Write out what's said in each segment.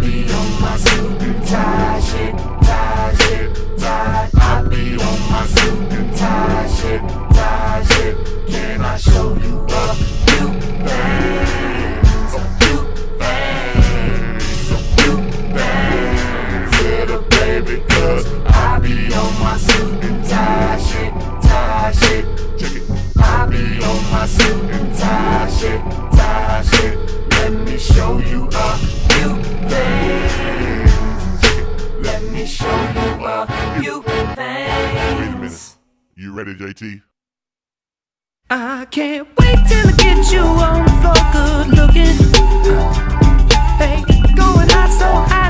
be on my suit and tie shit, tie shit, tie. I be on my suit and tie shit, tie shit. Can I show you a few things? A few things, a few things. Little baby, cause I be on my suit and tie shit, tie shit. Check it. I be on my suit and tie shit, tie shit. Let me show you a show you a few Wait a minute. You ready, JT? I can't wait till I get you on the floor, good looking. Hey, going hot, so hot,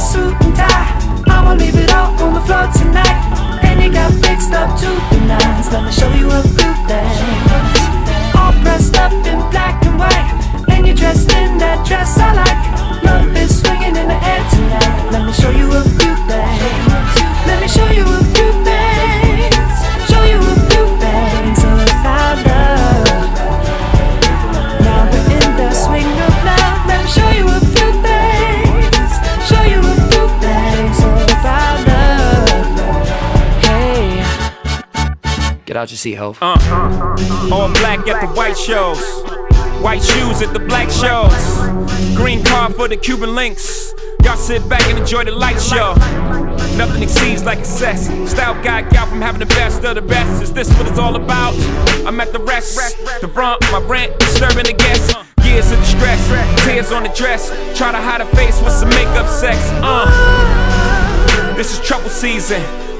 Suit and tie, I'ma leave it all on the floor tonight. And you got fixed up to the nines. Let me show you a few things. All dressed up in black and white, and you're dressed in that dress I like. Love is swinging in the air tonight. Let me show you a out your seat, Hov. Uh, all black at the white shows. White shoes at the black shows. Green car for the Cuban links. Y'all sit back and enjoy the light show. Nothing exceeds like excess. Style guy, gal from having the best of the best. Is this what it's all about? I'm at the rest. The brunt, my rent, disturbing the guests. Years of distress, tears on the dress. Try to hide a face with some makeup sex. Uh. This is trouble season.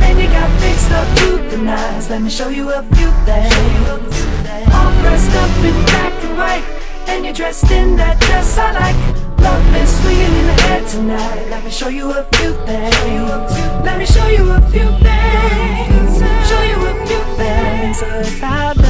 Baby got fixed up to the nines. Let me show you a few things. All dressed up in black and white, and you're dressed in that dress I like. Love is swinging in the air tonight. Let me show you a few things. Let me show you a few things. Show you a few things about.